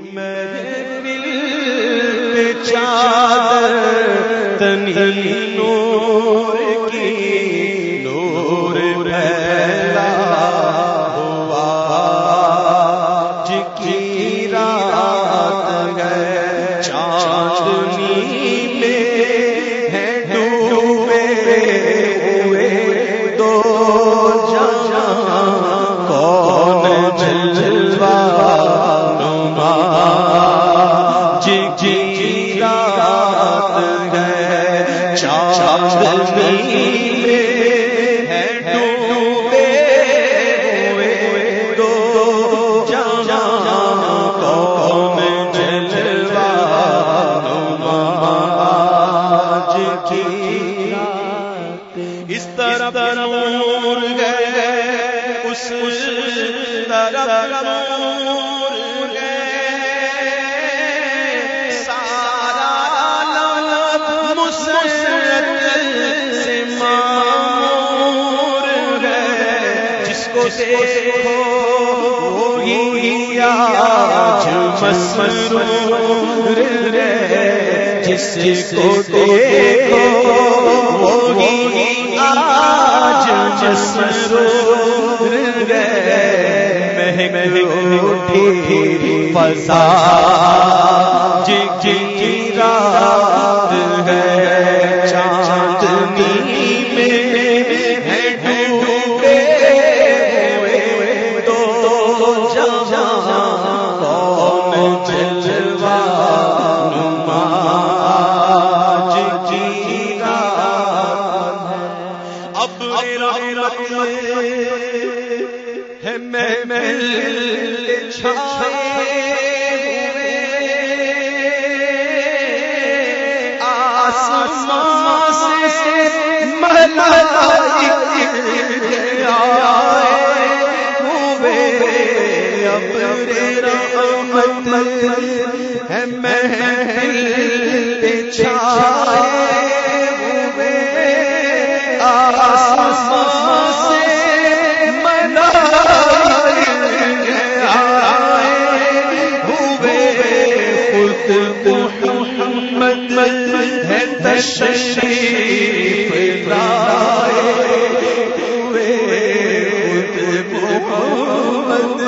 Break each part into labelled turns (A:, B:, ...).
A: میں چادر تنی جس کو دیکھو وہی آج مسرور گئے مہنگ اٹھی فضا جی آسمان سے ملائکے ہے چھائے آسمان تشریف لائے ہوئے محمد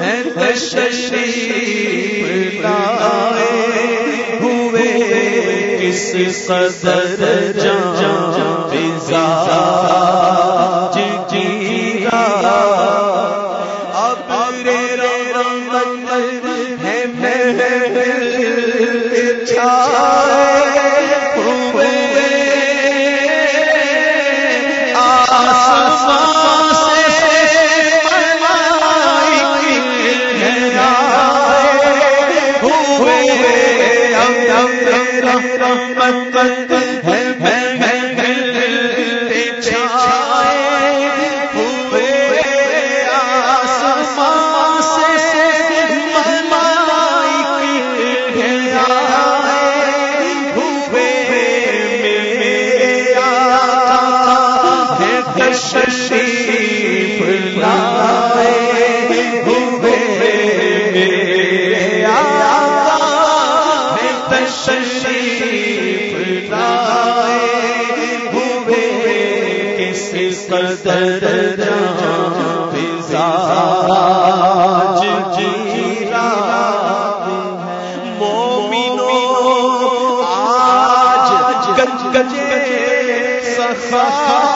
A: ہے تشریف لائے ہوئے کس قدر جان آسمان تشریف لائے ہوئے آقا ہے تشریف لائے ہوئے کس قدر جان فضا جی رات آج گج گجے سفا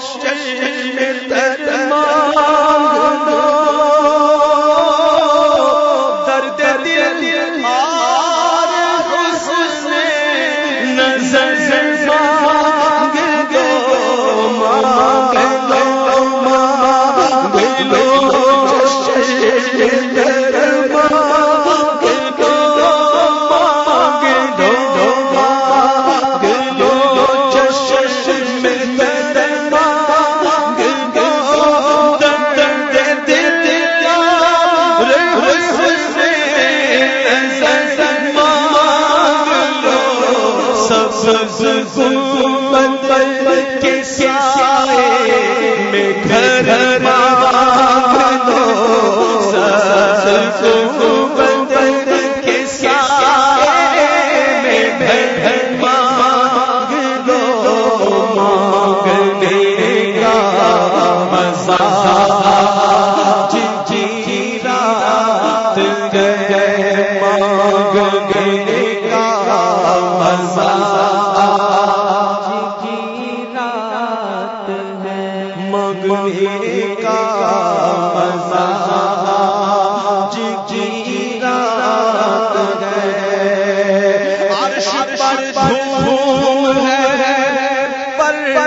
A: گو بدل کے سارے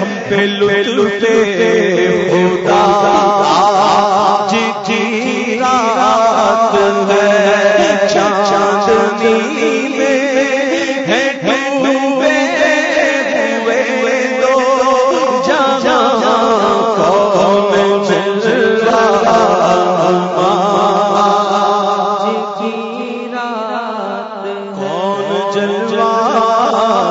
A: ہم پہ لے جلوہ